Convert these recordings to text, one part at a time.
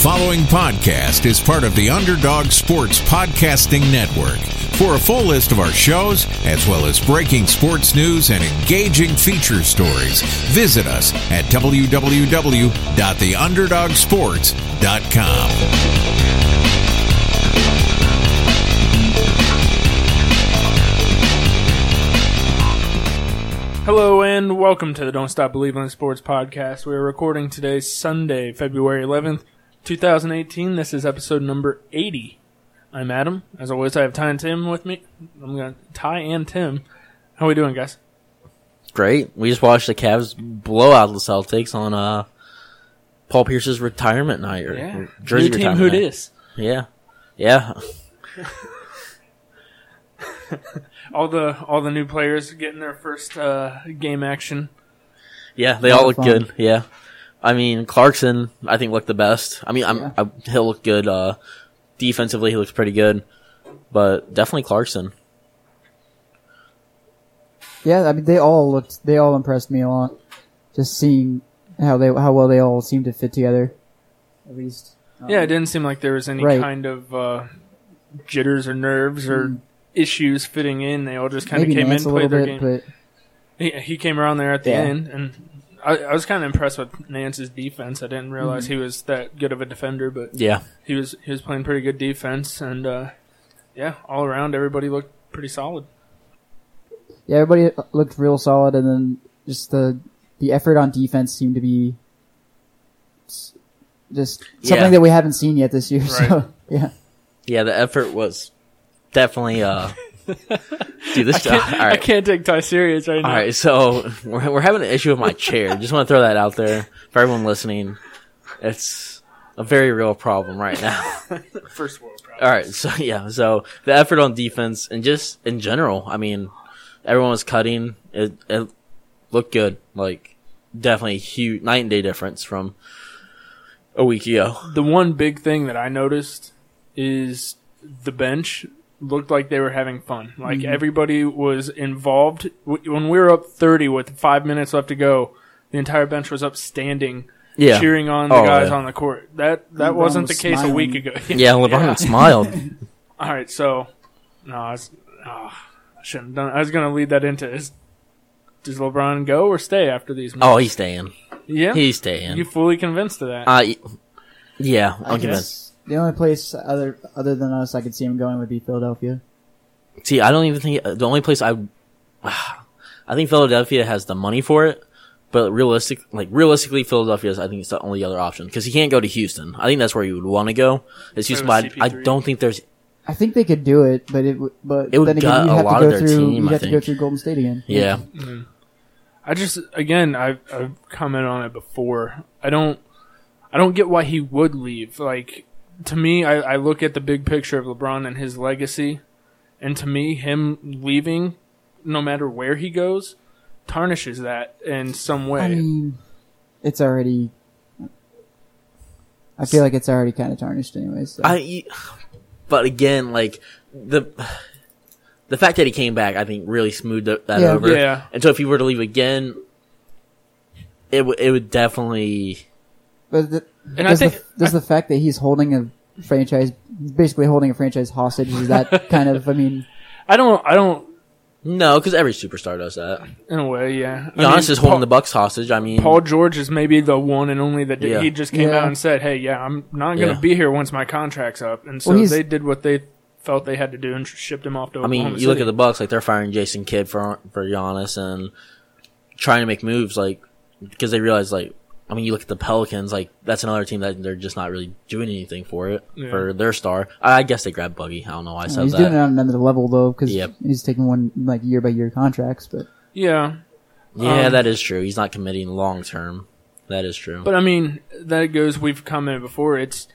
following podcast is part of the Underdog Sports Podcasting Network. For a full list of our shows, as well as breaking sports news and engaging feature stories, visit us at www.theunderdogsports.com. Hello and welcome to the Don't Stop Believing in Sports podcast. We're recording today Sunday, February 11th, 2018. This is episode number 80. I'm Adam. As always, I have Ty and Tim with me. I'm going to Ty and Tim. How we doing, guys? Great. We just watched the Cavs blow out the Celtics on uh Paul Pierce's retirement night or, or jersey New team retirement who night. dis. Yeah. Yeah. All the all the new players getting their first uh, game action. Yeah, they all look fun. good. Yeah. I mean, Clarkson, I think looked the best. I mean, I'm, Yeah. I, he'll look good uh defensively, he looks pretty good. But definitely Clarkson. Yeah, I mean they all looked they all impressed me a lot. Just seeing how they how well they all seemed to fit together. At least. Um, Yeah, it didn't seem like there was any Right. kind of uh, jitters or nerves or issues fitting in. They all just kind of came Nance in, a played little their bit, game. but He, he came around there at the Yeah. end, and I, I was kind of impressed with Nance's defense. I didn't realize Mm-hmm. he was that good of a defender, but Yeah. he was he was playing pretty good defense, and uh, yeah, all around everybody looked pretty solid. yeah, everybody looked real solid, and then just the the effort on defense seemed to be just something Yeah. that we haven't seen yet this year. So yeah, Yeah, the effort was definitely uh Dude, this all I right. can't take Ty serious right now. All right, so we're, we're having an issue with my chair. Just want to throw that out there for everyone listening. It's a very real problem right now. First world problem. All right, so yeah, so the effort on defense and just in general, I mean, everyone was cutting. It, it looked good, like definitely a huge night and day difference from a week ago. The one big thing that I noticed is the bench looked like they were having fun. Like Mm-hmm. everybody was involved. When we were up 30 with five minutes left to go, the entire bench was up standing, Yeah, cheering on the Oh, guys yeah. on the court. That that LeBron wasn't was the case a week ago. yeah. LeBron smiled. All right, so no, I, was, oh, I shouldn't have done. I was going to lead that into is does LeBron go or stay after these? Oh, he's staying. yeah. He's staying. you fully convinced of that? Uh, yeah, I I'm convinced. guess the only place other other than us I could see him going would be Philadelphia. See, I don't even think the only place I, I think Philadelphia has the money for it, but realistic, like realistically, Philadelphia is I think it's the only other option because he can't go to Houston. I think that's where you would want to go. Is Houston, but I, I don't think there's. I think they could do it, but it would but It would then again gut you a have to lot go of their through team, you I have to go through Golden State again. Yeah, mm-hmm. I just again I've, I've commented on it before. I don't I don't get why he would leave. Like to me, I, I look at the big picture of LeBron and his legacy, and to me, him leaving, no matter where he goes, tarnishes that in some way. I mean, it's already. I feel like it's already kind of tarnished, anyways. So. I. But again, like the. The fact that he came back, I think, really smoothed that that Yeah. over. Yeah. And so, if he were to leave again, it would it would definitely but the, And I does, think- the, does the fact that he's holding a franchise, basically holding a franchise hostage, is that kind of? I mean, I don't I don't no, because every superstar does that. in a way, yeah. I Giannis mean, is holding Paul, the Bucks hostage. I mean, Paul George is maybe the one and only that did, Yeah. he just came Yeah. out and said, "Hey, yeah, I'm not going to Yeah. be here once my contract's up," and so Well, they did what they felt they had to do and shipped him off to. I mean, Oklahoma you look at the Bucks, like they're firing Jason Kidd for for Giannis and trying to make moves, like because they realize, like, I mean, you look at the Pelicans, like that's another team that they're just not really doing anything for it Yeah. for their star. I, I guess they grabbed Boogie. I don't know why I said he's that. doing it on another level though, because Yep. he's taking one like year by year contracts. But yeah, yeah, Um, that is true. He's not committing long term. That is true. But I mean, that goes. We've commented before. It's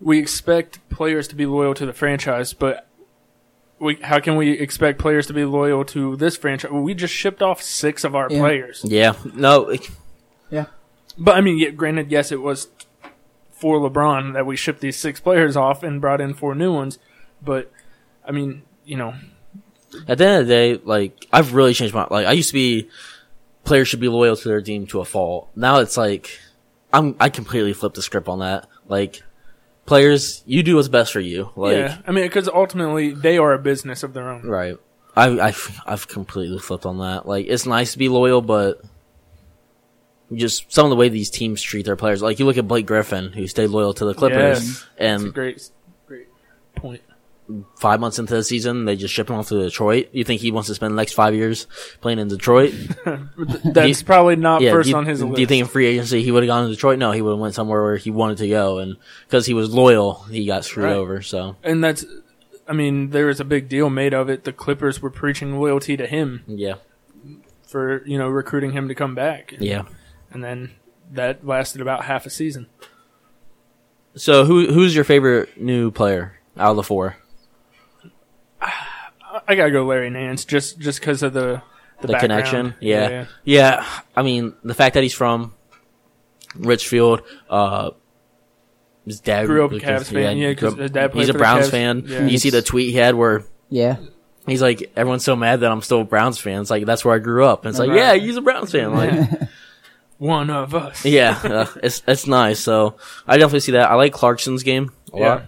we expect players to be loyal to the franchise, but we how can we expect players to be loyal to this franchise? We just shipped off six of our Yeah. players. yeah, no, it- yeah, But I mean, yeah, granted, yes, it was for LeBron that we shipped these six players off and brought in four new ones. But I mean, you know, at the end of the day, like I've really changed my like I used to be players should be loyal to their team to a fault. Now it's like I'm I completely flipped the script on that. Like players, you do what's best for you. Like, yeah, I mean, because ultimately they are a business of their own. right. I, I've, I've completely flipped on that. Like, it's nice to be loyal, but just some of the way these teams treat their players. Like, you look at Blake Griffin, who stayed loyal to the Clippers, Yes. A and great, great point. five months into the season, they just ship him off to Detroit. You think he wants to spend the next five years playing in Detroit? That's probably not yeah. first you, on his list. do you think in free agency he would have gone to Detroit? No, he would have went somewhere where he wanted to go, and because he was loyal, he got screwed Right. over. So and that's, I mean, there was a big deal made of it. The Clippers were preaching loyalty to him yeah, for you know recruiting him to come back. yeah. And then that lasted about half a season. So who who's your favorite new player out of the four? I- I gotta go Larry Nance just just because of the the, The connection, yeah. Yeah, I mean the fact that he's from Richfield, uh, his dad Grew up a Cavs fan, yeah, 'cause grew up- his dad played he's a for the Browns Cavs. fan. Yeah. You see the tweet he had where Yeah. he's like, everyone's so mad that I'm still a Browns fan. It's like that's where I grew up. And it's like, Right. yeah, he's a Browns fan. Like, One of us. yeah, uh, it's it's nice. So I definitely see that. I like Clarkson's game a Yeah. lot.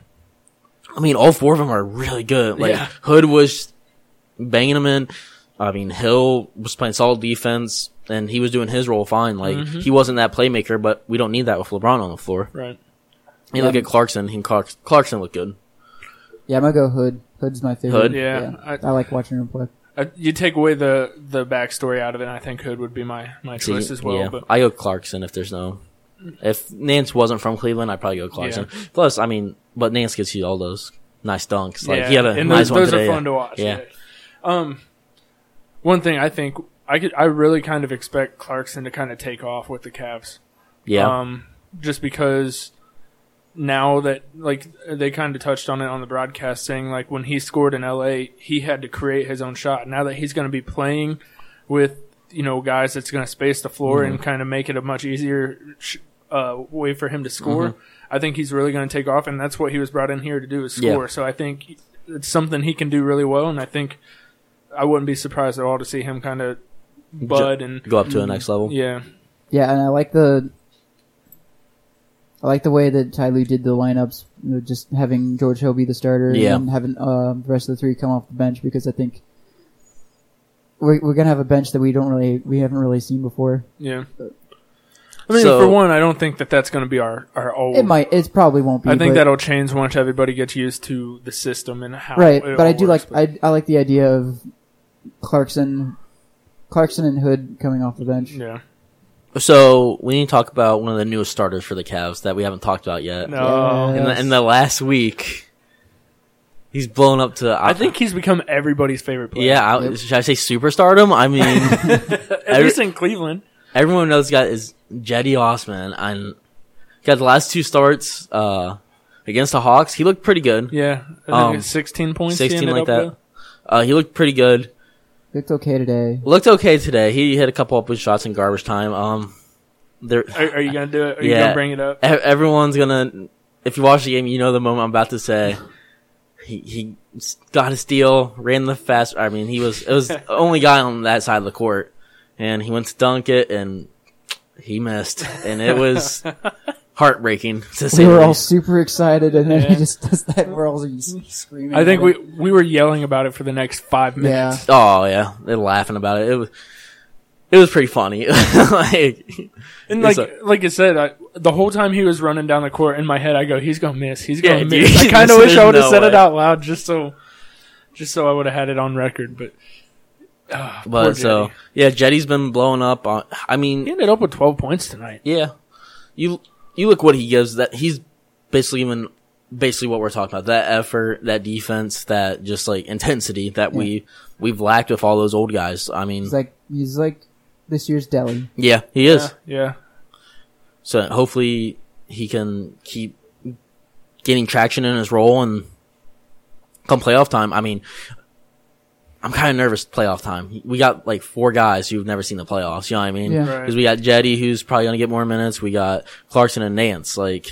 I mean, all four of them are really good. Like Yeah. Hood was banging them in. I mean, Hill was playing solid defense, and he was doing his role fine. Like Mm-hmm. he wasn't that playmaker, but we don't need that with LeBron on the floor. Right. You look at Clarkson. He Clark, Clarkson looked good. Yeah, I'm gonna go Hood. Hood's my favorite. Hood? Yeah. I, I, like watching him play. I, you take away the the backstory out of it, and I think Hood would be my my See, choice as well. yeah, But I go Clarkson if there's no. If Nance wasn't from Cleveland, I'd probably go Clarkson. Plus, I mean, but Nance gets you all those nice dunks. Like yeah, he had a and nice those, one those today. are fun to watch. Yeah. Yeah. Um, one thing I think I could I really kind of expect Clarkson to kind of take off with the Cavs. Yeah, Um, just because now that like they kind of touched on it on the broadcast, saying like when he scored in LA, he had to create his own shot. Now that he's going to be playing with you know guys that's going to space the floor Mm-hmm. and kind of make it a much easier sh- uh, way for him to score, Mm-hmm. I think he's really going to take off, and that's what he was brought in here to do is Yeah. score. So I think it's something he can do really well, and I think I wouldn't be surprised at all to see him kind of bud and go up to the next level. yeah. Yeah, and I like the. I like the way that Ty Lue did the lineups, you know, just having George Hill be the starter Yeah. and having uh, the rest of the three come off the bench because I think we're, we're gonna have a bench that we don't really we haven't really seen before. Yeah. I mean, So- for one, I don't think that that's going to be our our old. It might, it probably won't be. I think but, that'll change once everybody gets used to the system and how. right, it but I do works, like I I like the idea of Clarkson, Clarkson and Hood coming off the bench. Yeah. So we need to talk about one of the newest starters for the Cavs that we haven't talked about yet. No. Yeah. In, the, in the last week, he's blown up to. I think he's become everybody's favorite player. Yeah, I, should I say superstardom? I mean, At every- least in Cleveland. everyone knows this guy is Cedi Osman, and got the last two starts uh, against the Hawks. He looked pretty good. Yeah. I think Um, 16 points. he 16 ended like up that. with. Uh, he looked pretty good. Looked okay today. Looked okay today. He hit a couple open shots in garbage time. Um, there, Are, are you going to do it? Are you going to bring it up? e- everyone's gonna. If you watch the game, you know the moment I'm about to say. He he got a steal, ran the fast. I mean, he was it was the only guy on that side of the court, and he went to dunk it, and he missed, and it was heartbreaking to say. We the were all super excited, and then Yeah. he just does that. We're all screaming. I think at we him. we were yelling about it for the next five minutes. Oh yeah, they're laughing about it. It was it was pretty funny. like, And It's like like I said, I, the whole time he was running down the court in my head, I go, "He's gonna miss. He's gonna Yeah, miss." dude. I kind of wish I would have no said it out loud just so, just so I would have had it on record. But, ah, but so Cedi. yeah, Cedi's been blowing up. On, I mean, he ended up with twelve points tonight. Yeah, you you look what he gives. That he's basically even basically what we're talking about. That effort, that defense, that just like intensity that we we've lacked with all those old guys. I mean, He's like he's like this year's Delly. yeah, he is. Yeah, yeah. So hopefully he can keep getting traction in his role and come playoff time. I mean. I'm kind of nervous playoff time. We got like four guys who've never seen the playoffs. You know what I mean? Yeah. Right. Because we got Cedi, who's probably going to get more minutes. We got Clarkson and Nance. Like,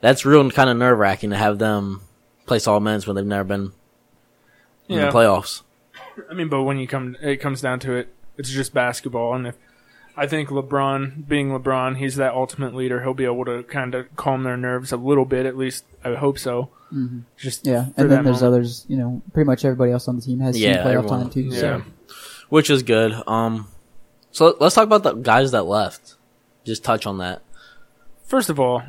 that's real kind of nerve wracking to have them play all minutes when they've never been in Yeah. the playoffs. I mean, but when you come, it comes down to it, it's just basketball, and if I think LeBron, being LeBron, he's that ultimate leader. He'll be able to kind of calm their nerves a little bit, at least. I hope so. Just Mm-hmm. Yeah, and then there's moment. others. You know, pretty much everybody else on the team has Yeah, seen playoff everyone- time too. Yeah. So. which is good. Um, so let's talk about the guys that left. Just touch on that. First of all,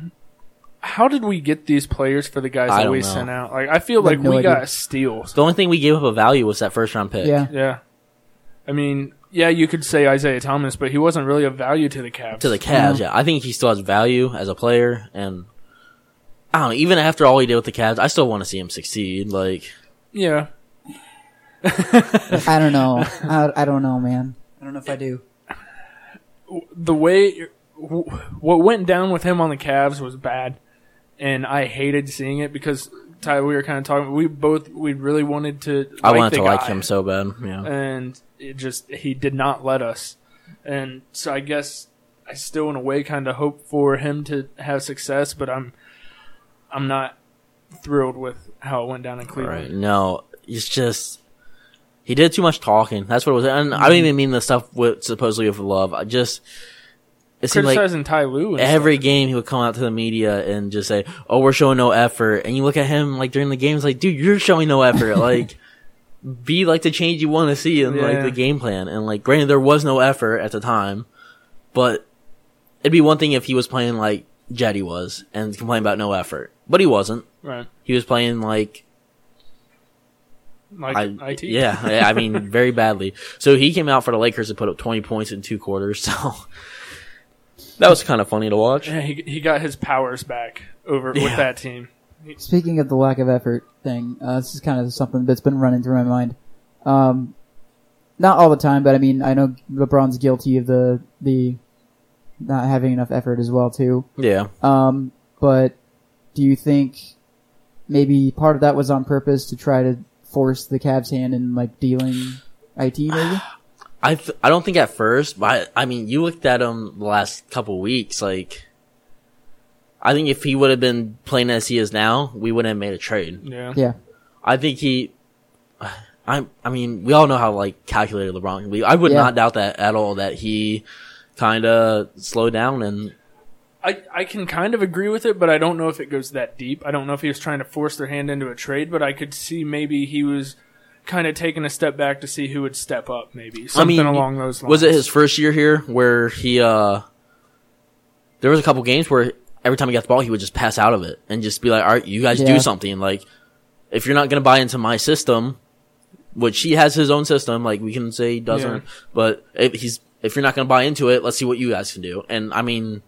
how did we get these players for the guys I that we know. sent out? Like, I feel I like no we idea. got steals. The only thing we gave up a value was that first round pick. Yeah, Yeah. I mean, yeah, you could say Isaiah Thomas, but he wasn't really a value to the Cavs. To the Cavs, yeah. I think he still has value as a player, and I don't know. Even after all he did with the Cavs, I still want to see him succeed. Like, yeah. I don't know. I, I don't know, man. I don't know if I do. the way what went down with him on the Cavs was bad, and I hated seeing it because Ty, we were kind of talking. We both we really wanted to. I like wanted the to like him so bad. Yeah. and it just he did not let us, and so I guess I still in a way kind of hope for him to have success, but I'm I'm not thrilled with how it went down in Right. Cleveland. No, it's just he did too much talking. That's what it was. And I don't mm-hmm. even mean the stuff with supposedly with love. I just it seemed like Criticizing Ty Lue every game he would come out to the media and just say, "Oh, we're showing no effort." And you look at him like during the games, like, dude, you're showing no effort. like, be like the change you want to see in like the game plan. And like, granted, there was no effort at the time, but it'd be one thing if he was playing like Cedi was and complain about no effort, but he wasn't. right, He was playing like like I, it. yeah, I mean, very badly. So he came out for the Lakers and put up 20 points in two quarters. So that was kind of funny to watch. Yeah, he he got his powers back over Yeah. with that team. Speaking of the lack of effort thing, uh, this is kind of something that's been running through my mind. Um, not all the time, but I mean, I know LeBron's guilty of the the not having enough effort as well too. Yeah. Um, but do you think maybe part of that was on purpose to try to force the Cavs' hand in like dealing IT maybe? I th- I don't think at first, but I, I mean, you looked at him the last couple weeks, like, I think if he would have been playing as he is now, we wouldn't have made a trade. Yeah. yeah, I think he, I, I mean, we all know how like calculated LeBron can be. I would Yeah. not doubt that at all that he kind of slow down and I, I can kind of agree with it, but I don't know if it goes that deep. I don't know if he was trying to force their hand into a trade, but I could see maybe he was kind of taking a step back to see who would step up, maybe something along those lines. Was it his first year here where he uh there was a couple games where every time he got the ball he would just pass out of it and just be like, All right, you guys Yeah. do something. Like if you're not gonna buy into my system, which he has his own system, like we can say he doesn't, Yeah. but if he's if you're not gonna buy into it, let's see what you guys can do. And I mean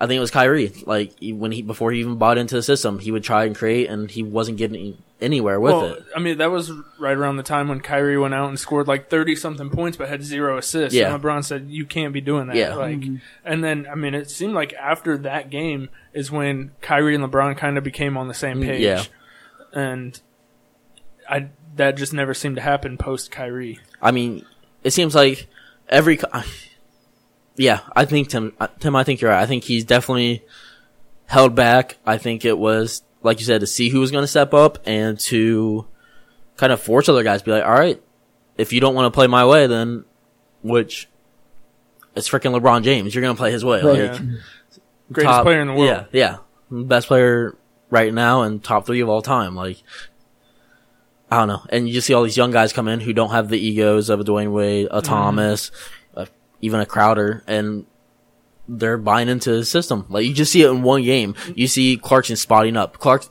I think it was Kyrie. Like when he before he even bought into the system, he would try and create, and he wasn't getting anywhere with well, it. I mean, that was right around the time when Kyrie went out and scored like thirty something points, but had zero assists. Yeah. And LeBron said, "You can't be doing that." Yeah. Like, and then I mean, it seemed like after that game is when Kyrie and LeBron kind of became on the same page. Mm, Yeah. And I that just never seemed to happen post Kyrie. I mean, it seems like every. Yeah, I think Tim. uh, Tim, I think you're right. I think he's definitely held back. I think it was like you said to see who was going to step up and to kind of force other guys to be like, all right, if you don't want to play my way, then which it's freaking LeBron James. You're going to play his way. Right. Like, Yeah. Greatest top- player in the world. Yeah, yeah, best player right now and top three of all time. Like, I don't know. And you just see all these young guys come in who don't have the egos of a Dwyane Wade, a Thomas, uh, even a Crowder, and they're buying into the system. Like you just see it in one game. You see Clarkson spotting up. Clark.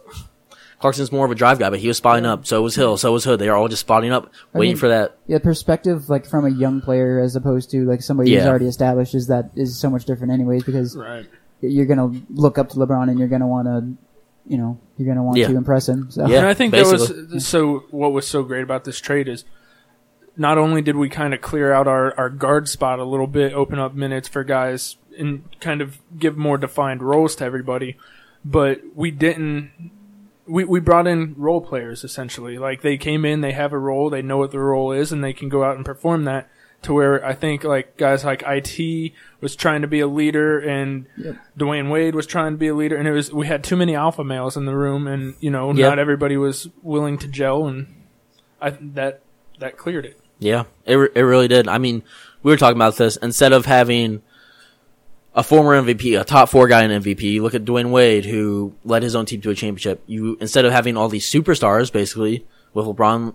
Clarkson's more of a drive guy, but he was spotting up. So was Hill. So was Hood. They are all just spotting up, waiting mean- for that. yeah. Perspective like from a young player as opposed to like somebody who's already established is that is so much different anyways because Right. you're gonna look up to LeBron and you're gonna want to, you know, you're gonna want Yeah. to impress him. So Yeah. and I think basically. that was so. What was so great about this trade is not only did we kind of clear out our, our guard spot a little bit, open up minutes for guys, and kind of give more defined roles to everybody, but we didn't. We, we brought in role players essentially. Like they came in, they have a role, they know what the role is, and they can go out and perform that. To where I think like guys like it was trying to be a leader, and Yep. Dwyane Wade was trying to be a leader, and it was we had too many alpha males in the room, and you know Yeah. not everybody was willing to gel, and I that that cleared it. Yeah, it re- it really did. I mean, we were talking about this. Instead of having a former MVP, a top four guy in MVP, you look at Dwyane Wade, who led his own team to a championship. You instead of having all these superstars, basically with LeBron,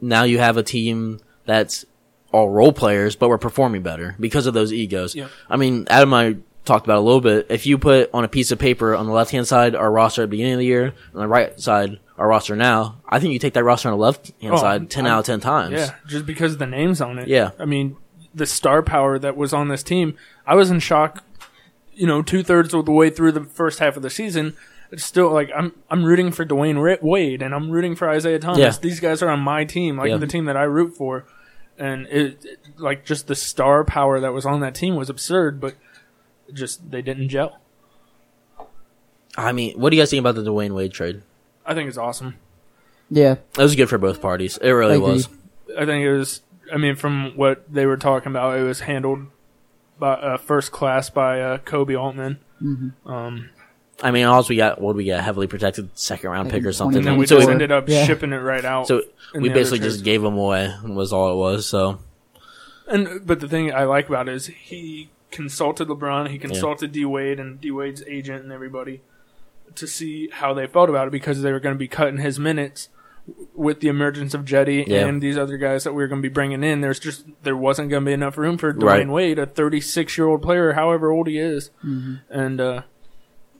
now you have a team that's all role players, but we're performing better because of those egos. Yeah. I mean, Adam and I talked about a little bit. If you put on a piece of paper on the left hand side our roster at the beginning of the year, on the right side our roster now, I think you take that roster on the left hand Oh, side ten I'm- out of ten times. Yeah, just because of the names on it. Yeah. I mean, the star power that was on this team, I was in shock. You know, two thirds of the way through the first half of the season, it's still like I'm I'm rooting for Dwyane Wade and I'm rooting for Isaiah Thomas. Yeah. These guys are on my team, like Yeah. the team that I root for, and it, it like just the star power that was on that team was absurd, but just they didn't gel. I mean, what do you guys think about the Dwyane Wade trade? I think it's awesome. Yeah, It was good for both parties. It really I agree. was. I think it was. I mean, from what they were talking about, it was handled by uh, first class by uh, Koby Altman. Mm-hmm. Um, I mean, also we got what we get a heavily protected second round pick or something. and then we so just we, ended up Yeah. shipping it right out. so we basically just gave them away. And was all it was. So And but the thing I like about it is he consulted LeBron, he consulted D Wade and D Wade's agent and everybody to see how they felt about it because they were going to be cutting his minutes with the emergence of Cedi Yeah. and these other guys that we were going to be bringing in. There's just there wasn't going to be enough room for Dwyane Right. Wade, a 36 year old player, however old he is, Mm-hmm. and uh,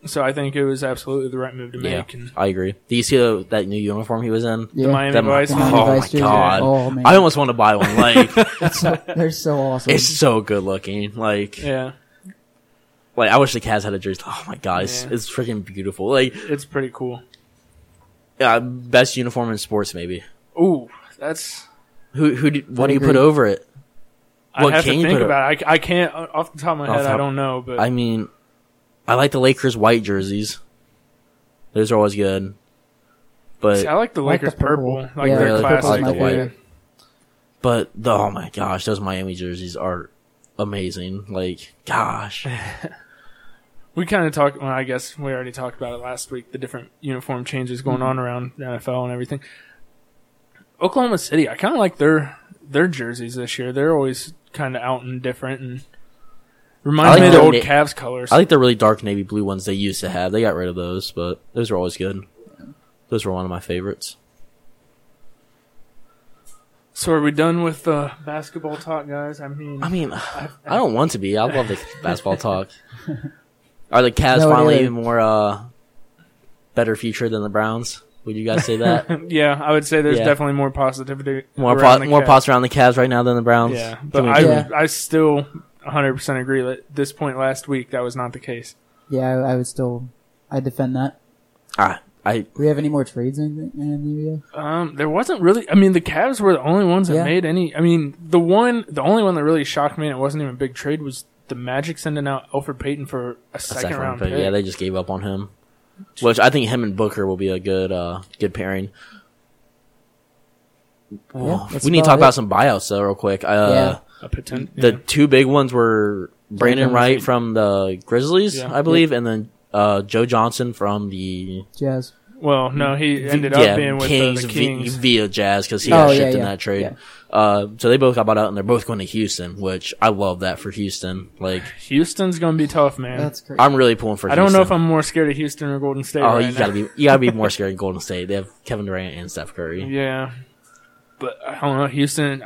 so I think it was absolutely the right move to yeah, make. And I agree. Do you see the, that new uniform he was in? yeah. the Miami That- Vice, The oh Miami my jersey. god! Oh man, I almost want to buy one. Like It's so, they're so awesome. it's so good looking. Like yeah, like I wish the Cavs had a jersey. Oh my god, it's, Yeah. it's freaking beautiful. Like it's pretty cool. uh, best uniform in sports maybe. Ooh, that's. Who who do, what do you agree. put over it? What I have can to you think put about it. I, I can't off the top of my Off head. top- I don't know, but I mean, I like the Lakers white jerseys. Those are always good. But See, I like the I like Lakers the purple. purple. Like Yeah, their the classic. purple's my like the white. favorite. but the, oh my gosh, those Miami jerseys are amazing. Like gosh, We kind of talked. Well, I guess we already talked about it last week. The different uniform changes going Mm-hmm. on around the NFL and everything. Oklahoma City, I kind of like their their jerseys this year. They're always kind of out and different and remind I like me of the old na- Cavs colors. I like the really dark navy blue ones they used to have. They got rid of those, but those were always good. Those were one of my favorites. so are we done with the basketball talk, guys? I mean, I mean, I don't want to be. I love the basketball talk. Are the Cavs No, finally even more uh, better future than the Browns? Would you guys say that? yeah, I would say there's Yeah. definitely more positivity. more around po- more Cavs. around the Cavs right now than the Browns. Yeah, but I Yeah. I still 100 percent agree that at this point last week that was not the case. Yeah, I, I would still, I defend that. Ah, I Do we have any more trades in, in the NBA? Um, there wasn't really. I mean, the Cavs were the only ones that Yeah. made any. I mean, the one, the only one that really shocked me, and it wasn't even a big trade, was the Magic sending out Elfrid Payton for a a second, round pick. Yeah, they just gave up on him. Which I think him and Booker will be a good uh good pairing. Well, that's we need to talk about about some buyouts though, real quick. Uh, Yeah. A potential. The two big ones were Brandon Johnson. Wright from the Grizzlies, Yeah. I believe, and then uh, Joe Johnson from the Jazz. Well, no, he ended yeah, up being with Kings, the, the v- Kings. via Jazz because he Oh, got yeah, shipped in that trade. yeah. Uh, so they both got bought out, and they're both going to Houston, which I love that for Houston. Like, Houston's gonna be tough, man. That's crazy. I'm really pulling for. I don't know if I'm more scared of Houston or Golden State. Oh, right you now. gotta be, you gotta be more scared of Golden State. They have Kevin Durant and Steph Curry. Yeah, but I don't know. Houston,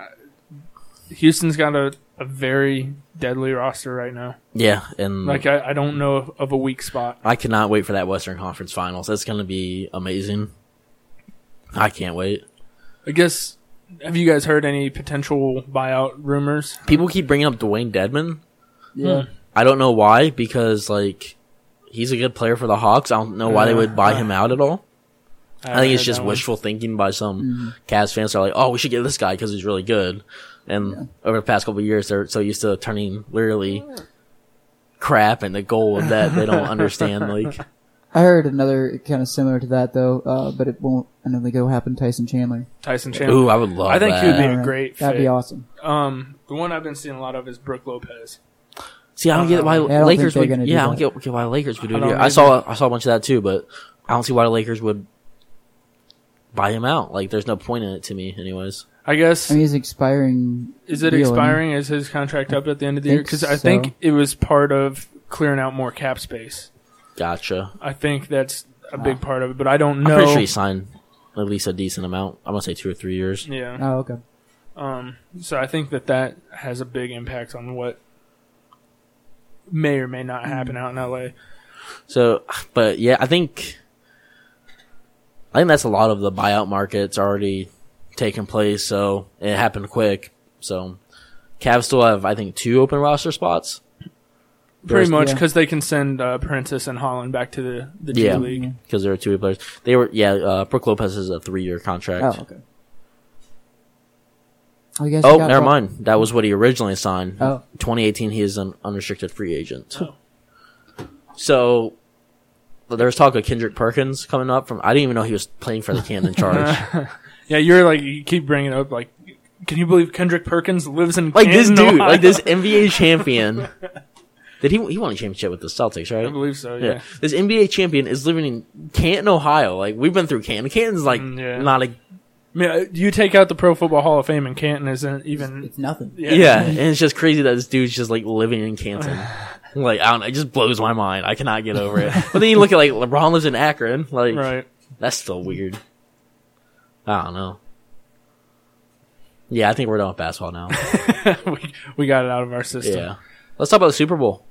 Houston's got a, a very deadly roster right now. Yeah, and Like I, I don't know of, of a weak spot. I cannot wait for that Western Conference Finals. That's gonna be amazing. I can't wait. I guess. Have you guys heard any potential buyout rumors? People keep bringing up Dewayne Dedmon. yeah. Hmm. I don't know why because like he's a good player for the Hawks. I don't know why they would buy him out at all. I think it's just that one. wishful thinking by some Mm-hmm. Cavs fans. Are like, oh, we should get this guy because he's really good. And Yeah. over the past couple of years, they're so used to turning literally crap into gold that they don't understand. Like, I heard another kind of similar to that though, uh, but it won't. I know they go happen Tyson Chandler. Tyson Chandler. ooh, I would love. I think that. he would be a Alright, great That'd fit. be awesome. Um, the one I've been seeing a lot of is Brook Lopez. See, I don't get why don't Lakers would. gonna do Yeah, I don't get, get why Lakers would do it. don't. I saw I saw a bunch of that too, but I don't see why the Lakers would buy him out. Like, there's no point in it to me, anyways. I guess I mean, he's expiring. is it deal, expiring? Is his contract up at the end of the year? Because I so. think it was part of clearing out more cap space. Gotcha. I think that's a big part of it, but I don't I'm know. pretty sure he signed at least a decent amount. I'm gonna say two or three years. yeah. Oh, okay. Um, so I think that that has a big impact on what may or may not happen out in LA. So, but yeah, I think I think that's a lot of the buyout market's already taken place. So it happened quick. So Cavs still have, I think, two open roster spots. Pretty There's- much yeah. because they can send uh, Perrantes and Holland back to the the G Yeah. League. because there are two players. They were, yeah. Uh, Brook Lopez is a three-year contract. Oh, okay. Oh, you guys Oh, never Bo- mind. That was what he originally signed. Oh. 2018, he is an unrestricted free agent. Oh. So well, there was talk of Kendrick Perkins coming up from. I didn't even know he was playing for the Canton Charge. Yeah, you're like you keep bringing it up. Like, can you believe Kendrick Perkins lives in like this dude, Ohio? like this NBA champion. Did he? He won a championship with the Celtics, right? I believe so. Yeah. Yeah. This NBA champion is living in Canton, Ohio. Like we've been through Canton. Canton's like Mm, yeah. not a I mean, uh, you take out the Pro Football Hall of Fame, and Canton isn't even. It's nothing. Yeah. yeah. and it's just crazy that this dude's just like living in Canton. like I don't it just blows my mind. I cannot get over it. But then you look at like LeBron lives in Akron. Like Right. that's still weird. I don't know. Yeah, I think we're done with basketball now. we we got it out of our system. yeah. Let's talk about the Super Bowl.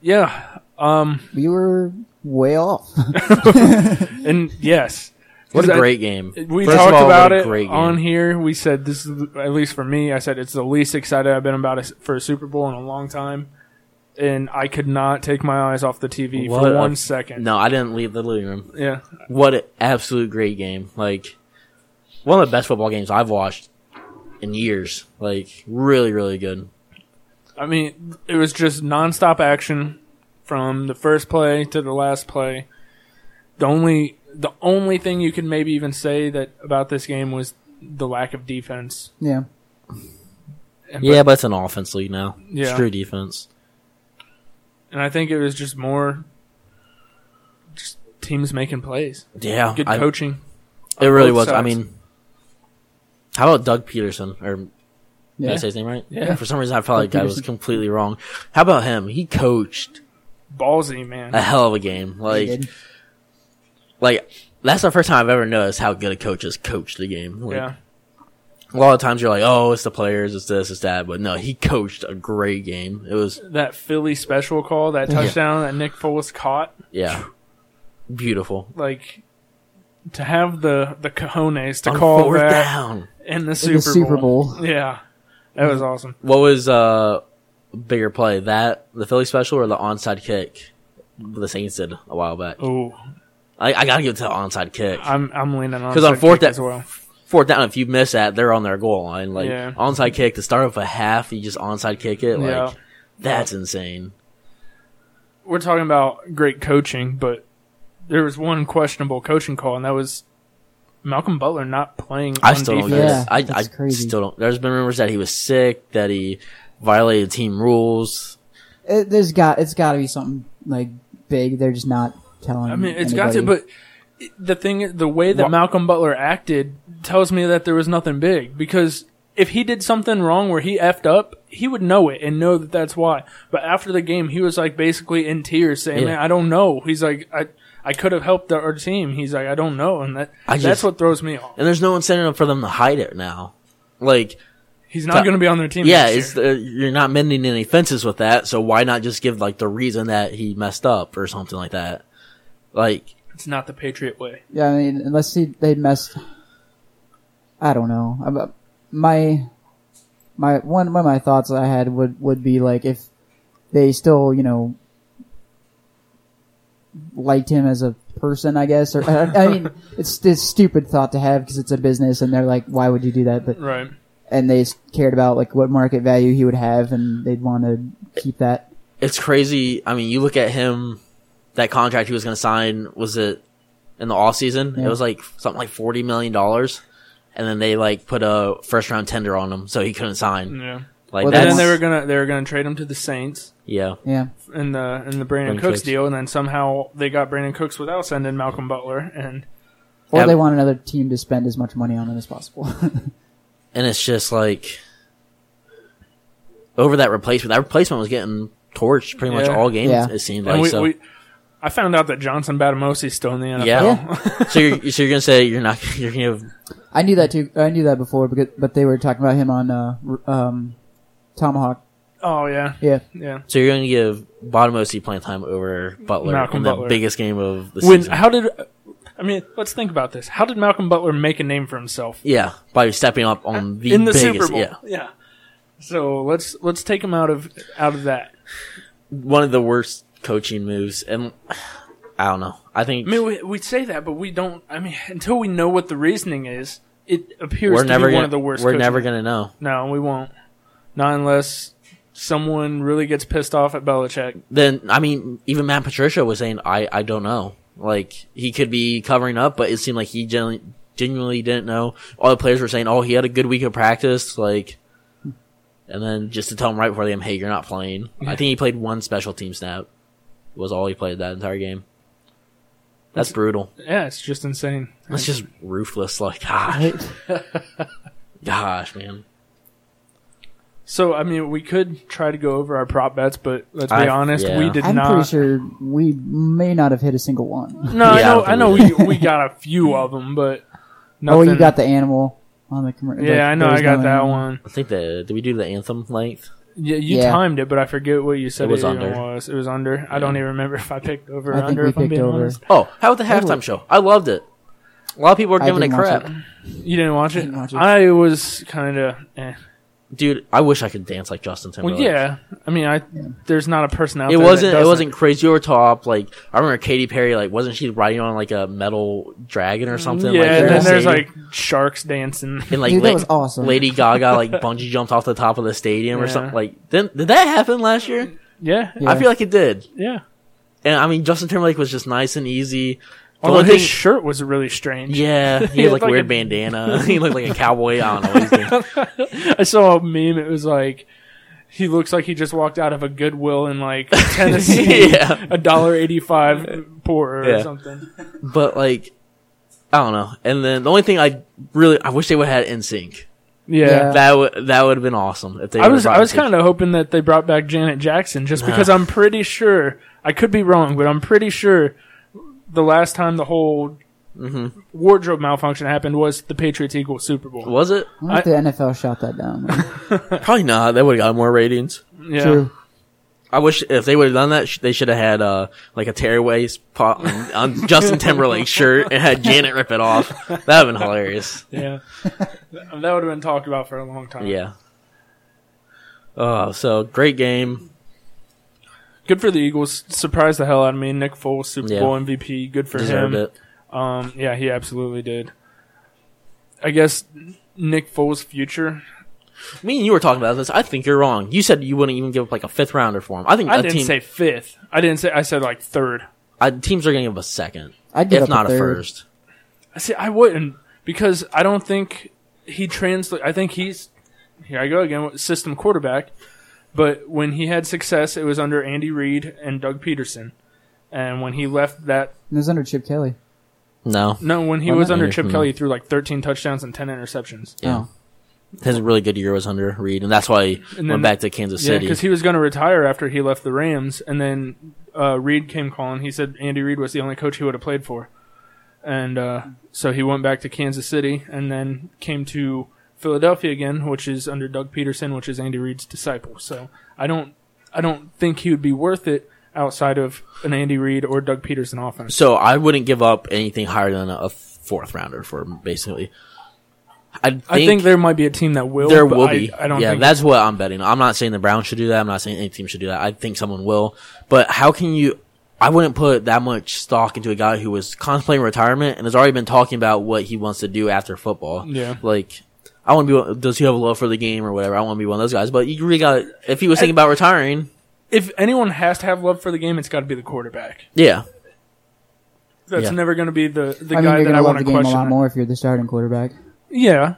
Yeah. Um. We were way off. And yes. What 'Cause a I- great game. We First talked all, what about a it great game. on here. We said this is at least for me. I said it's the least excited I've been about a, for a Super Bowl in a long time, and I could not take my eyes off the TV What for a- one second. No, I didn't leave the living room. Yeah, What an absolute great game. Like one of the best football games I've watched in years. Like really, really good. I mean it was just nonstop action from the first play to the last play. The only the only thing you could maybe even say that about this game was the lack of defense. yeah. And- Yeah, but it's an offense league now. Yeah. Screw defense. and I think it was just more just teams making plays, Yeah. good I- coaching. it really both was. I mean how about Doug Pederson? Or did I say his name right? Yeah. For some reason I felt like Doug I was completely wrong. How about him? He coached ballsy man. a hell of a game. Like like that's the first time I've ever noticed how good a coach has coached the game. Like, yeah. A lot of times you're like, oh, it's the players, it's this, it's that, but no, he coached a great game. It was that Philly special call, that Yeah. touchdown that Nick Foles caught, yeah, beautiful. like to have the the cojones to On call fourth that down. In the In Super, the Super Bowl. Yeah, that was awesome. What was uh bigger play? That the Philly special or the onside kick? The Saints did a while back. Oh, I, I gotta give it to the onside kick. I'm I'm leaning on because on fourth kick da- as well. Fourth down, if you miss that, they're on their goal line. Like Yeah. onside kick to start off a half, you just onside kick it. Like Yeah. that's insane. We're talking about great coaching, but there was one questionable coaching call, and that was Malcolm Butler not playing. I on still don't defense. get Yeah, it. I, that's I crazy. still don't. There's been rumors that he was sick, that he violated team rules. It, there's got it's got to be something like big. They're just not telling. I mean, it's got to, but the thing, the way that Wha- Malcolm Butler acted tells me that there was nothing big because if he did something wrong where he effed up, he would know it and know that that's why. But after the game, he was like basically in tears saying, Yeah. "Man, I don't know." He's like, "I, I could have helped our team." He's like, "I don't know," and that I that's just- what throws me off. And there's no incentive for them to hide it now. Like, He's not going to be on their team. yeah, next it's year. uh, you're not mending any fences with that. So why not just give like the reason that he messed up or something like that? Like, it's not the Patriot way. Yeah, I mean, unless he, they messed. I don't know. I'm- My my one one of my thoughts I had would would be like if they still you know liked him as a person, I guess. Or I, I mean, it's this stupid thought to have because it's a business, and they're like, why would you do that? But Right. and they cared about like what market value he would have, and they'd want to keep that. it's crazy. I mean, you look at him, that contract he was going to sign, was it in the off season? Yeah. It was like something like $40 million. And then they like put a first round tender on him so he couldn't sign. Yeah. Like Well, And that's, then they were gonna they were gonna trade him to the Saints yeah. Yeah, in the in the Brandin, Brandin Cooks, Cooks. deal, and then somehow they got Brandin Cooks without sending Malcolm Butler, and or Yeah, they want another team to spend as much money on him as possible. and it's just like over that replacement. That replacement was getting torched pretty much Yeah. all games. Yeah. It seemed And like we, so. we, I found out that Johnson Bademosi's still in the NFL. Yeah. so you're so you're gonna say you're not you're gonna give I knew that too. I knew that before, because, but they were talking about him on uh, r- um, Tomahawk. Oh yeah, Yeah, yeah. so you're gonna give Bademosi playing time over Butler Malcolm in the Butler. biggest game of the When season. how did I mean? Let's think about this. How did Malcolm Butler make a name for himself yeah, by stepping up on the in the biggest, Super Bowl? yeah, yeah. So let's let's take him out of out of that. one of the worst coaching moves, and I don't know. I think I mean, we, we say that, but we don't. I mean, until we know what the reasoning is, it appears we're to never be gonna one of the worst. we're coaching- never gonna know. No, we won't. Not unless someone really gets pissed off at Belichick. Then I mean, even Matt Patricia was saying, "I I don't know." Like he could be covering up, but it seemed like he genuinely, genuinely didn't know. All the players were saying, "Oh, he had a good week of practice," like, and then just to tell him right before the game, "Hey, you're not playing." I think he played one special team snap. Was all he played that entire game. That's brutal. Yeah, it's just insane. That's just ruthless. Like, gosh, gosh, man. So I mean, we could try to go over our prop bets, but let's be I- honest, yeah. we did I'm not. pretty sure we may not have hit a single one. No, I Yeah, I know, don't I know, we, we got a few of them, but nothing. Oh, you got the animal on the commercial. Yeah, I know, I got that one. I think the did we do the anthem length? Yeah, you Yeah. timed it, but I forget what you said. It was even under. Was it was under? I don't even remember if I picked over or I think under. we If I'm picked being over. honest, Oh, how about the halftime look. show? I loved it. A lot of people are I giving it didn't watch crap. you didn't watch it. Didn't watch it. I was kind of. Eh. Dude, I wish I could dance like Justin Well, Timberlake. yeah. I mean, I there's not a person out It there. wasn't. That It wasn't crazy over top. Like I remember Katy Perry. Like wasn't she riding on like a metal dragon or something? Yeah, like, and then there's like sharks dancing. and like Dude, that La- was awesome. Lady Gaga like bungee jumped off the top of the stadium or something. Like did did that happen last year? Yeah, Yeah. I feel like it did. yeah. And I mean, Justin Timberlake was just nice and easy. The Although only his thing- shirt was really strange. yeah, he He had looked like a weird a- bandana. he looked like a cowboy. I don't know what he's doing. I saw a meme. It was like he looks like he just walked out of a Goodwill in like Tennessee. Yeah. a dollar eighty five poorer or something. But like, I don't know. And then the only thing I really I wish they would have had NSYNC. Yeah. Yeah. That would that would have been awesome if they. I was I was kind of hoping that they brought back Janet Jackson just because I'm pretty sure I could be wrong, but I'm pretty sure the last time the whole Mm-hmm. wardrobe malfunction happened was the Patriots Eagles Super Bowl. Was it? I wonder if the NFL shot that down. Probably not. They would have got more ratings. Yeah. True. I wish if they would have done that, sh- they should have had uh like a tearaway spot on, on Justin Timberlake's shirt and had Janet rip it off. That would have been hilarious. Yeah. that would have been talked about for a long time. Yeah. Oh, so great game. Good for the Eagles. Surprised the hell out of me. Nick Foles, Super Yeah. Bowl MVP. Good for Deserved him. it. Um, yeah, he absolutely did. I guess Nick Foles' future. Me and you were talking about this. I think you're wrong. You said you wouldn't even give up like a fifth rounder for him. I think I a didn't team, say fifth. I didn't say. I said like third. I, teams are going to give a second, I'd give if up not a, a third. first. I see. I wouldn't because I don't think he translate. I think he's here. I go again. System quarterback, but when he had success, it was under Andy Reid and Doug Pederson. And when he left that, It was under Chip Kelly. No, no, when he Wasn't was under Maybe Chip from- Kelly, he threw like 13 touchdowns and 10 interceptions. yeah. Oh. His really good year was under Reid, and that's why he And went back to Kansas Yeah, City. because he was going to retire after he left the Rams, and then uh, Reid came calling. He said Andy Reid was the only coach he would have played for, and uh, so he went back to Kansas City, and then came to Philadelphia again, which is under Doug Pederson, which is Andy Reid's disciple. So I don't, I don't think he would be worth it outside of an Andy Reid or Doug Pederson offense. So I wouldn't give up anything higher than a fourth rounder for basically. I think, I think there might be a team that will. there will I- be. I, don't yeah, that's what I'm betting. I'm not saying the Browns should do that. I'm not saying any team should do that. I think someone will. But how can you? I wouldn't put that much stock into a guy who was contemplating retirement and has already been talking about what he wants to do after football. Yeah. Like, I want to be. one- Does he have a love for the game or whatever? I want to be one of those guys. But you really got. If he was thinking about retiring, if anyone has to have love for the game, it's got to be the quarterback. yeah, That's Yeah. never going to be the the I mean, guy that I want the to game a lot more if you're the starting quarterback. Yeah.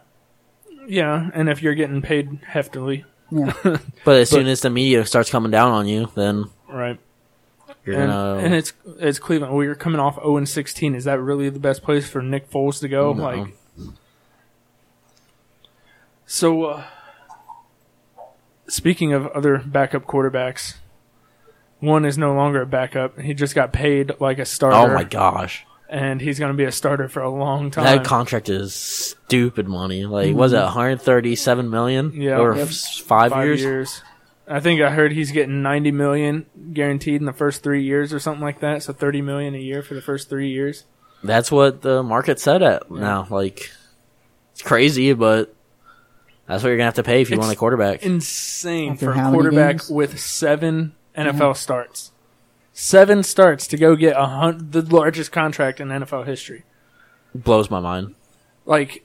Yeah, and if you're getting paid heftily, Yeah. but as soon as the media starts coming down on you, then right? you're And, gonna. and it's it's Cleveland. We are coming off 0 and 16. Is that really the best place for Nick Foles to go? No. Like, So, uh, speaking of other backup quarterbacks, one is no longer a backup. He just got paid like a starter. Oh my gosh. And he's going to be a starter for a long time. That contract is stupid money. Like, was it 137 million? Mm-hmm. Yeah. Or Yep. five, Five years? years. I think I heard he's getting 90 million guaranteed in the first three years or something like that. So 30 million a year for the first three years. That's what the market said at now. Like, it's crazy, but that's what you're gonna have to pay if you It's want a quarterback. Insane After for a many quarterback games? with seven NFL starts. Seven starts to go get a hun- the largest contract in NFL history. Blows my mind. Like,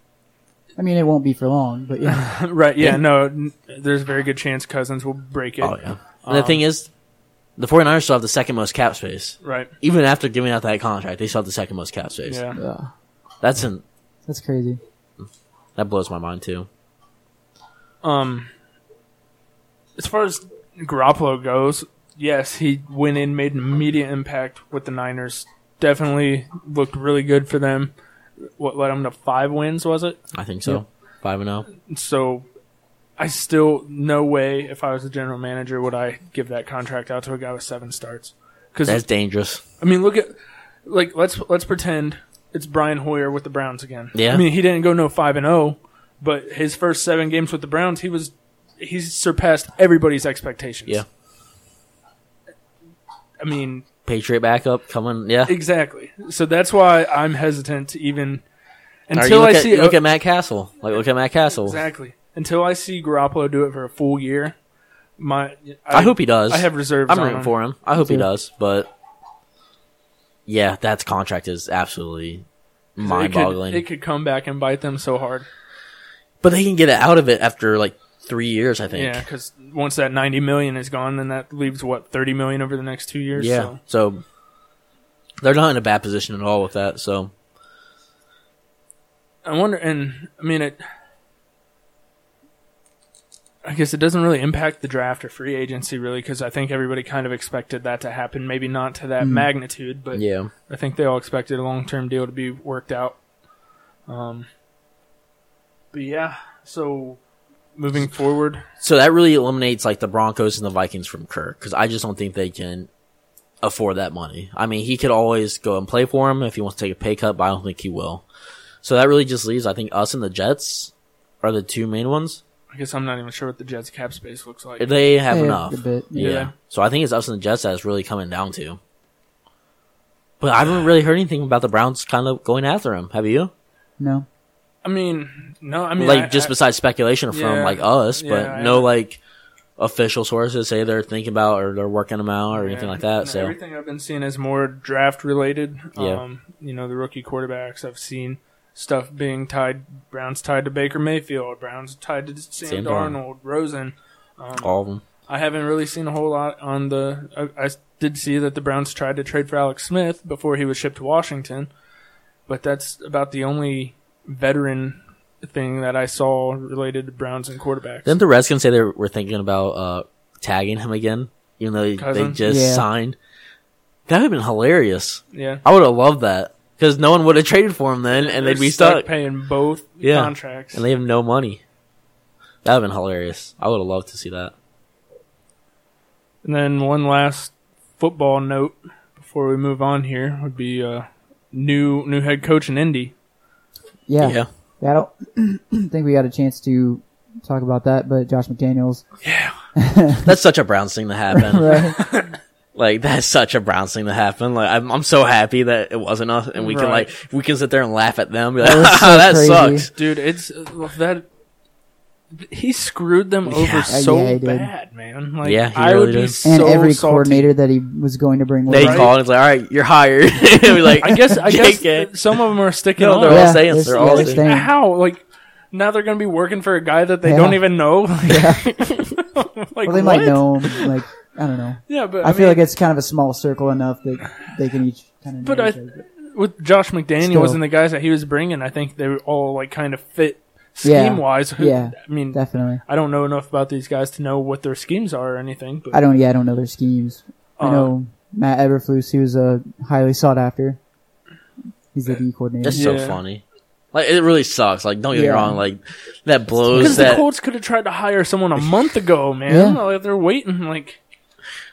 I mean, it won't be for long, but yeah. right? Yeah, no. n- There's a very good chance Cousins will break it. Oh yeah. And the thing is, the 49ers still have the second most cap space. Right. Even after giving out that contract, they still have the second most cap space. Yeah. Ugh, That's an that's crazy. that blows my mind too. Um, as far as Garoppolo goes, yes, he went in, made an immediate impact with the Niners. Definitely looked really good for them. What led them to five wins? Was it? I think so. Five and oh. zero. So, I still no way if I was the general manager would I give that contract out to a guy with seven starts. Because That's dangerous. I mean, look at like let's let's pretend it's Brian Hoyer with the Browns again. Yeah. I mean, he didn't go no five and zero, but his first seven games with the Browns, he was he's surpassed everybody's expectations. Yeah. I mean, Patriot backup coming. Yeah. exactly. So that's why I'm hesitant to even until I at, see look at Matt Cassel. Like look at Matt Cassel. exactly until I see Garoppolo do it for a full year. My I, hope he does. I have reserves. I'm rooting him. for him. I hope he does. But yeah, that contract is absolutely It could- mind-boggling. It could come back and bite them so hard. But they can get it out of it after like three years. I think. Yeah, because once that ninety million is gone, then that leaves what thirty million over the next two years. Yeah. So. So they're not in a bad position at all with that. So I wonder, and I mean it. I guess it doesn't really impact the draft or free agency really, because I think everybody kind of expected that to happen. Maybe not to that magnitude, but yeah, I think they all expected a long-term deal to be worked out. Um, but yeah, so moving forward, so that really eliminates like the Broncos and the Vikings from Kirk because I just don't think they can afford that money. I mean, he could always go and play for him if he wants to take a pay cut, but I don't think he will. So that really just leaves, I think, us and the Jets are the two main ones. I guess I'm not even sure what the Jets cap space looks like. They have They enough. a bit, yeah. yeah. So I think it's us and the Jets that it's really coming down to. But I haven't really heard anything about the Browns kind of going after him. Have you? No. I mean, no, I mean, like I- just I- besides speculation from Yeah. like us, but Yeah, no like official sources say they're thinking about or they're working them out or Yeah. anything like that. So everything I've been seeing is more draft related. Yeah. Um, you know, the rookie quarterbacks. I've seen stuff being tied. Browns tied to Baker Mayfield. Browns tied to Sam, Sam Darnold, Rosen. Um, all of them. I haven't really seen a whole lot on the. I, I did see that the Browns tried to trade for Alex Smith before he was shipped to Washington, but that's about the only veteran thing that I saw related to Browns and quarterbacks. Didn't the Redskins say they were thinking about uh, tagging him again, even though they Cousins? just Yeah. signed? That would have been hilarious. yeah, I would have loved that because no one would have traded for him then, and they'd They're be stuck, paying both Yeah. contracts. and they have no money. That would have been hilarious. I would have loved to see that. And then one last football note before we move on here would be uh, new new head coach in Indy. Yeah. yeah. Yeah, I don't think we got a chance to talk about that, but Josh McDaniels. Yeah. That's such a Browns thing to happen. Right. Like that's such a Browns thing to happen. Like I'm, I'm so happy that it wasn't us, and we can like we can sit there and laugh at them. Be like, That so that sucks. Dude, it's uh, that he screwed them over uh, Yeah. so Yeah, he did. bad, man. Like Yeah, he I really would be did. so and every salty. coordinator that he was going to bring with They him. Right. called and it's like, all right, you're hired. Be like, I guess I guess JK. Eh? some of them are sticking No, on. they're all Yeah, saying they're- they're yeah, all they're saying. staying. How like now they're gonna be working for a guy that they Yeah. don't even know. like Well, they what? might know him. Like, I don't know. Yeah, but I, I, feel like it's kind of a small circle enough that they can each kind of. But I- each other. with Josh McDaniels Still. and the guys that he was bringing, I think they were all like kind of fit Yeah. scheme wise. Yeah. I mean, definitely. I don't know enough about these guys to know what their schemes are or anything. But I don't. Yeah, I don't know their schemes. I Uh, know Matt Eberflus. He was a highly sought after. He's the D coordinator. That's so Yeah. funny. Like it really sucks. Like don't get me wrong. Like that blows Because the that. Colts could have tried to hire someone a month ago, man. Yeah. Like, they're waiting. Like,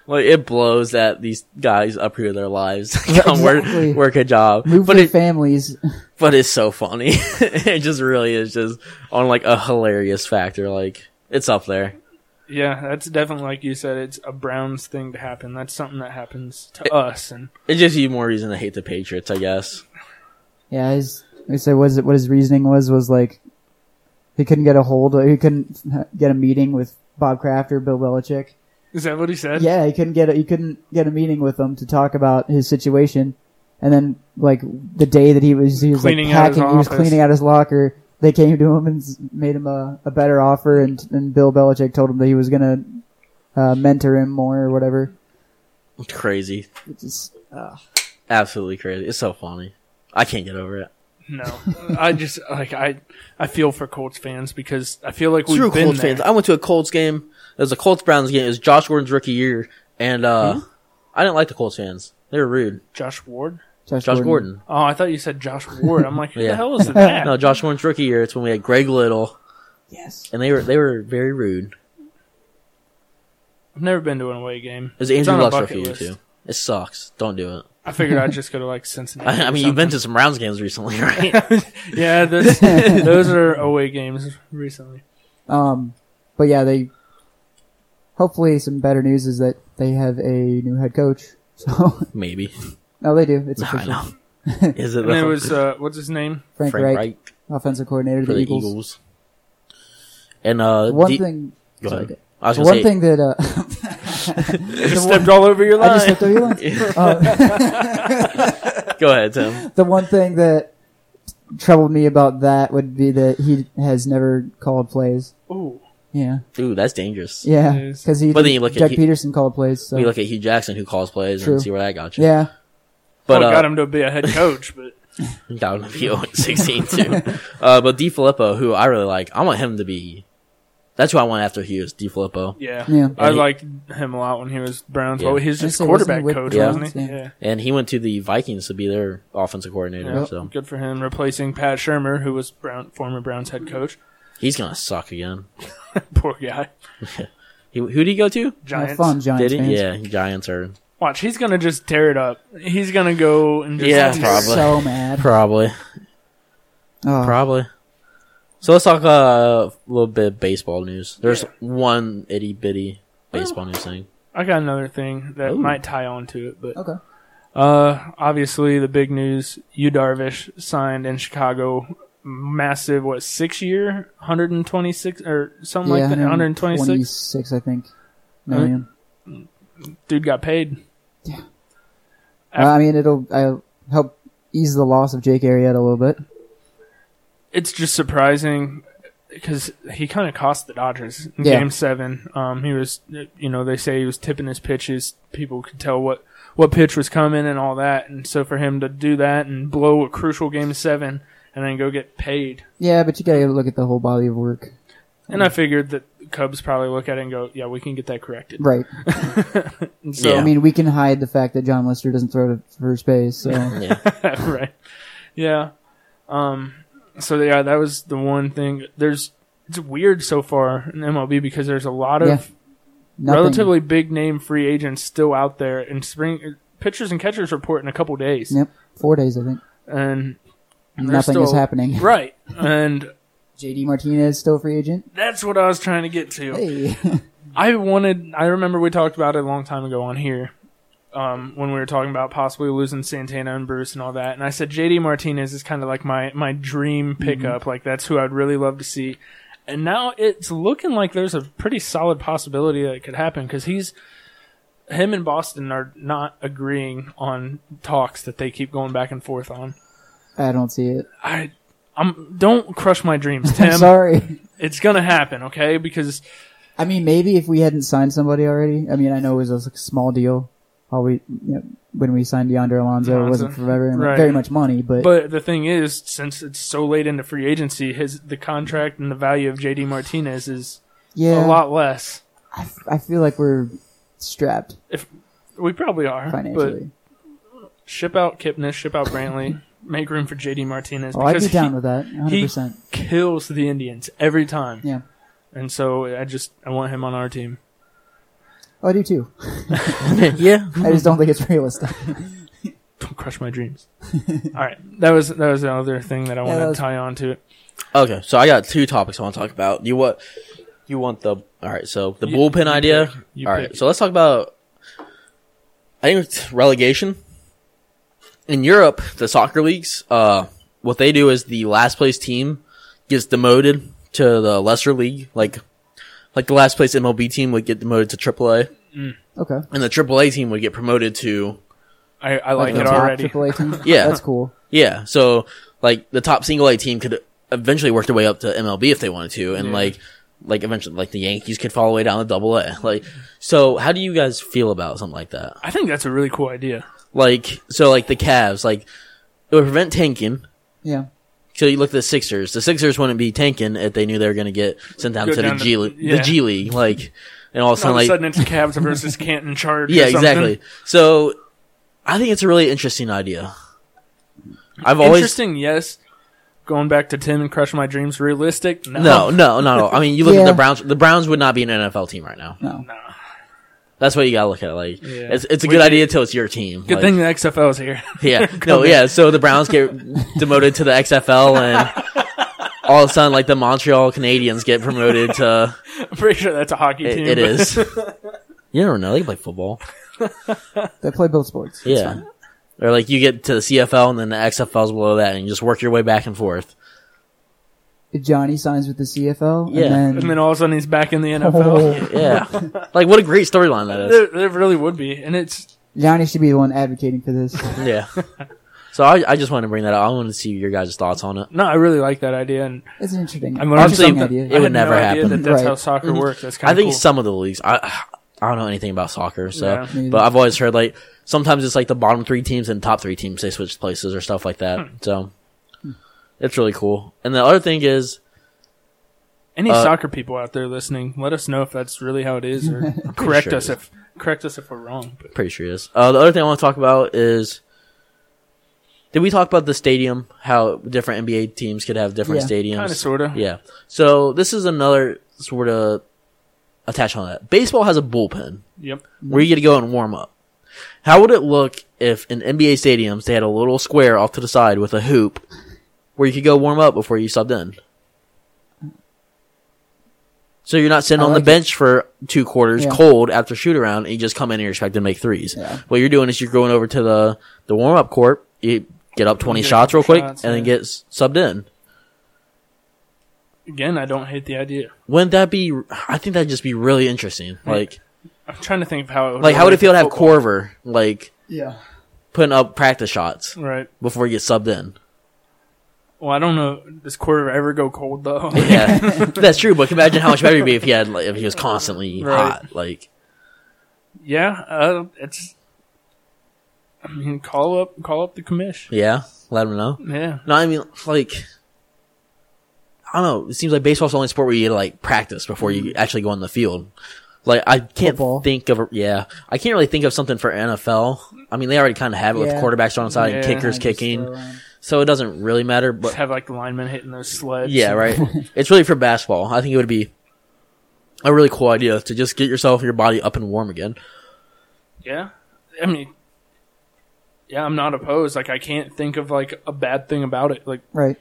Like it blows that these guys up here their lives come exactly. work work a job. Move but their it families. but it's so funny. it just really is just on like a hilarious factor. Like it's up there. yeah, that's definitely like you said. It's a Browns thing to happen. That's something that happens to us, and It gives you more reason to hate the Patriots, I guess. Yeah, his I said was it what his reasoning was was like he couldn't get a hold he couldn't get a meeting with Bob Kraft or Bill Belichick. Is that what he said? Yeah, he couldn't get a, he couldn't get a meeting with them to talk about his situation. And then like the day that he was he was Cleaning like out his packing, he was cleaning out his locker. They came to him and made him a, a better offer, and and Bill Belichick told him that he was gonna uh, mentor him more or whatever. Crazy. It's just, uh, Absolutely crazy. It's so funny. I can't get over it. No, I just like I I feel for Colts fans because I feel like we've True been Colts there. fans. I went to a Colts game. It was a Colts Browns game. It was Josh Gordon's rookie year, and uh Hmm? I didn't like the Colts fans. They were rude. Josh Ward. Josh, Josh Gordon. Oh, I thought you said Josh Ward. I'm like, who Yeah. the hell is that? No, Josh Gordon's rookie year. It's when we had Greg Little, Yes. and they were they were very rude. I've never been to an away game. It was It's Andrew on a Luck's bucket rookie year list. too. It sucks. Don't do it. I figured I'd just go to like Cincinnati. I, I mean, you've been to some Browns games recently, right? yeah, those, those are away games recently. Um, but yeah, they hopefully some better news is that they have a new head coach. So Maybe. no, they do. It's I official. know. Is it And it was uh, what's his name? Frank, Frank Reich, Reich offensive coordinator of for the, the Eagles. Eagles? And uh, One the- thing. Go sorry, ahead. I was gonna one say, thing that uh, You stepped all over your I line. just stepped over your line. Uh, go ahead, Tim. the one thing that troubled me about that would be that he has never called plays. Ooh, Yeah, Ooh, that's dangerous. yeah, because he. But then you look at Doug he- Pederson called plays. So We look at Hue Jackson, who calls plays, True. and see where that got you. yeah, But well, uh, got him to be a head coach, but That would be 16 too. uh, but DeFilippo, who I really like, I want him to be. That's who I want after Hue's, D. Filippo. yeah, Yeah. I he- liked him a lot when he was Browns. Yeah. Well, he was just say, wasn't quarterback he with coach, the wasn't he? Yeah. Yeah. And he went to the Vikings to be their offensive coordinator. Yeah. So Good for him, replacing Pat Shurmur, who was Brown, former Browns head coach. He's gonna suck again. Poor guy. He, who did he go to? Giants. fun, Giants Did he? fans. Yeah, Giants are Watch, he's gonna just tear it up. He's gonna go and just Yeah, probably. So mad. probably Oh, probably. So let's talk uh, a little bit of baseball news. There's Yeah. one itty bitty baseball news thing. I got another thing that Ooh. might tie on to it, but okay. uh, obviously the big news: Yu Darvish signed in Chicago. Massive, what six year, hundred and twenty six or something yeah, like that, hundred and twenty six. I think. Million. Dude got paid. Uh, I mean, it'll I help ease the loss of Jake Arrieta a little bit. It's just surprising because he kind of cost the Dodgers in Yeah. Game Seven. Um, he was, you know, they say he was tipping his pitches. People could tell what what pitch was coming and all that. And so for him to do that and blow a crucial Game Seven and then go get paid, Yeah, but you gotta look at the whole body of work. and I figured that Cubs probably look at it and go, "Yeah, we can get that corrected." Right. So, Yeah. I mean, we can hide the fact that Jon Lester doesn't throw to first base. So Yeah, right. Yeah. Um. So yeah, that was the one thing. There's it's weird so far in MLB because there's a lot of Yeah. relatively big name free agents still out there in spring. Pitchers and catchers report in a couple days, Yep. Four days, I think. and Nothing is happening. Right, and JD Martinez still free agent. that's what I was trying to get to. Hey. I wanted. I remember we talked about it a long time ago on here, um, when we were talking about possibly losing Santana and Bruce and all that. And I said JD Martinez is kind of like my my dream pickup. Like that's who I'd really love to see. And now it's looking like there's a pretty solid possibility that it could happen because he's him and Boston are not agreeing on talks that they keep going back and forth on. I don't see it. I. I'm, don't crush my dreams, I'm Tim. sorry. It's gonna happen, okay? Because I mean, maybe if we hadn't signed somebody already. I mean, I know it was a small deal. All we, you know, when we signed Yonder Alonso, it wasn't for very, Right. very much money, but, But the thing is, since it's so late into free agency, his the contract and the value of JD Martinez is yeah, a lot less. I, f- I feel like we're strapped If We probably are, financially. ship out Kipnis, ship out Brantley, make room for JD Martinez Oh, I'd be because down he with that. 100%. kills the Indians every time. Yeah. And so I just I want him on our team. Oh, I do too. yeah. I just don't think it's realistic. Don't crush my dreams. All right, that was that was the other thing that I Yeah, want to was- tie on to it. Okay, so I got two topics I want to talk about. You what? You want the all right? So the You- bullpen you idea. pick. You all right, pick. so let's talk about. I think it's relegation. In Europe, the soccer leagues, uh, what they do is the last place team gets demoted to the lesser league, like, like the last place MLB team would get demoted to AAA, Okay. and the AAA team would get promoted to I, I like the it top already. AAA team. Yeah. That's cool. Yeah, so like the top single A team could eventually work their way up to MLB if they wanted to, and Yeah. like like eventually like the Yankees could fall way down to Double A. Like, so how do you guys feel about something like that? I think that's a really cool idea. Like, so like the Cavs, like it would prevent tanking. Yeah. So you look at the Sixers. The Sixers wouldn't be tanking if they knew they were going to get sent down Go to down the to- G League. yeah. The G League, like, and all of a sudden, All sudden, of a like, sudden, it's Cavs versus Canton Charge. or yeah, something. exactly. So I think it's a really interesting idea. I've always Interesting, yes. Going back to Tim and Crush My Dreams, realistic? No. No, no, no, no. I mean, you look at the Browns. The Browns would not be an NFL team right now. No. No. That's what you gotta look at. Like, Yeah. it's it's a We- good idea until it's your team. Good Like, thing the XFL's here. Yeah, no, yeah. So the Browns get demoted to the XFL, and all of a sudden, like the Montreal Canadiens get promoted to. I'm pretty sure that's a hockey It, team. It is. but- is. You never know. They play football. They play both sports. Yeah. fine. Or like you get to the CFL and then the XFL's below that, and you just work your way back and forth. If Johnny signs with the CFL, Yeah. and then, and then all of a sudden he's back in the NFL. Oh, Yeah, like what a great storyline that is. There, there really would be, and it's Johnny should be the one advocating for this. Yeah. So I, I just wanted to bring that up. I wanted to see your guys' thoughts on it. no, I really like that idea, and It's an interesting. I'm learning Honestly, interesting idea. it would I never no happen. That that's Right. how soccer works. That's kind I of think cool. some of the leagues. I I don't know anything about soccer, so Yeah. But. I've always heard like sometimes it's like the bottom three teams and top three teams they switch places or stuff like that. Hmm. So it's really cool. And the other thing is, Any Uh, soccer people out there listening, let us know if that's really how it is, or correct sure us it is. if correct us if we're wrong. But pretty sure it is. Uh, the other thing I want to talk about is, did we talk about the stadium? How different NBA teams could have different Yeah. stadiums? kind of, sorta. Yeah. So this is another sort of attached on that. Baseball has a bullpen. Yep. where you get to go and warm up. How would it look if in NBA stadiums they had a little square off to the side with a hoop where you could go warm up before you subbed in? So you're not sitting I on like the it. bench for two quarters Yeah. cold after shoot around and you just come in and you're expected to make threes. Yeah. What you're doing is you're going over to the, the warm up court, you get up 20 Get shots real couple quick shots, and then get subbed in. Again, I don't hate the idea. Wouldn't that be, I think that'd just be really interesting. Like, I'm trying to think of how it would like how would it feel to have football. Korver, like, Yeah. putting up practice shots? Right. before you get subbed in. Well, I don't know. Does Korver ever go cold though? Yeah, that's true. But imagine how much better he'd be if he had like, if he was constantly Right. hot. Like, yeah. Uh, it's. I mean, call up, call up the commish. yeah, let him know. Yeah. No, I mean like, I don't know. It seems like baseball's the only sport where you like practice before you actually go on the field. Like, I can't Football. think of a, yeah, I can't really think of something for NFL. I mean, they already kind of have it with Yeah. quarterbacks on the side and Yeah. kickers just kicking, throw around. so it doesn't really matter. Just But have like the linemen hitting those sleds. yeah, right. it's really for basketball. I think it would be a really cool idea to just get yourself and your body up and warm again. Yeah. I mean, yeah, I'm not opposed. Like, I can't think of like a bad thing about it. Like, Right.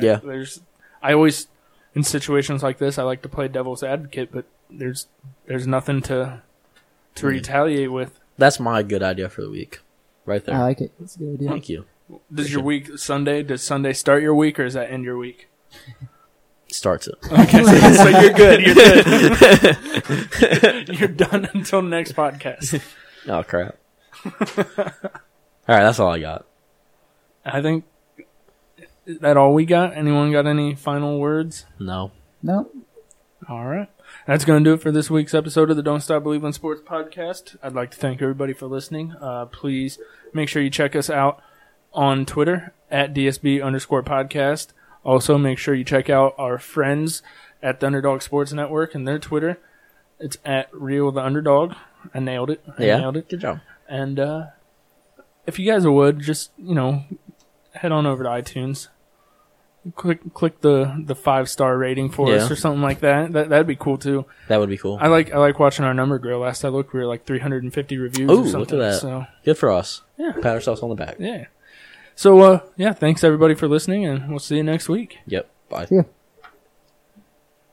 Yeah. there's, I always, in situations like this, I like to play devil's advocate, but there's, there's nothing to, to hmm. retaliate with. That's my good idea for the week, right there. I like it. That's a good idea. Thank you. Does your week Sunday? Does Sunday start your week, or does that end your week? Starts it. Okay, so, so you're good. You're good. you're done until next podcast. Oh crap. all right, that's all I got. I think is that all we got. Anyone got any final words? No. No. All right. That's going to do it for this week's episode of the Don't Stop Believing Sports podcast. I'd like to thank everybody for listening. Uh, please make sure you check us out on Twitter at DSB underscore podcast. Also, make sure you check out our friends at the Underdog Sports Network and their Twitter. It's at Real the Underdog. I nailed it. I Yeah. nailed it. Good job. And uh, if you guys would just, you know, head on over to iTunes. Click click the the five star rating for us or something like that. That that'd be cool too. That would be cool. I like I like watching our number grow. Last I looked, we were like 350 reviews. Ooh, or look at that. So Good for us. Yeah. Pat ourselves on the back. yeah. So uh, yeah, thanks everybody for listening, and we'll see you next week. Yep. Bye. See ya.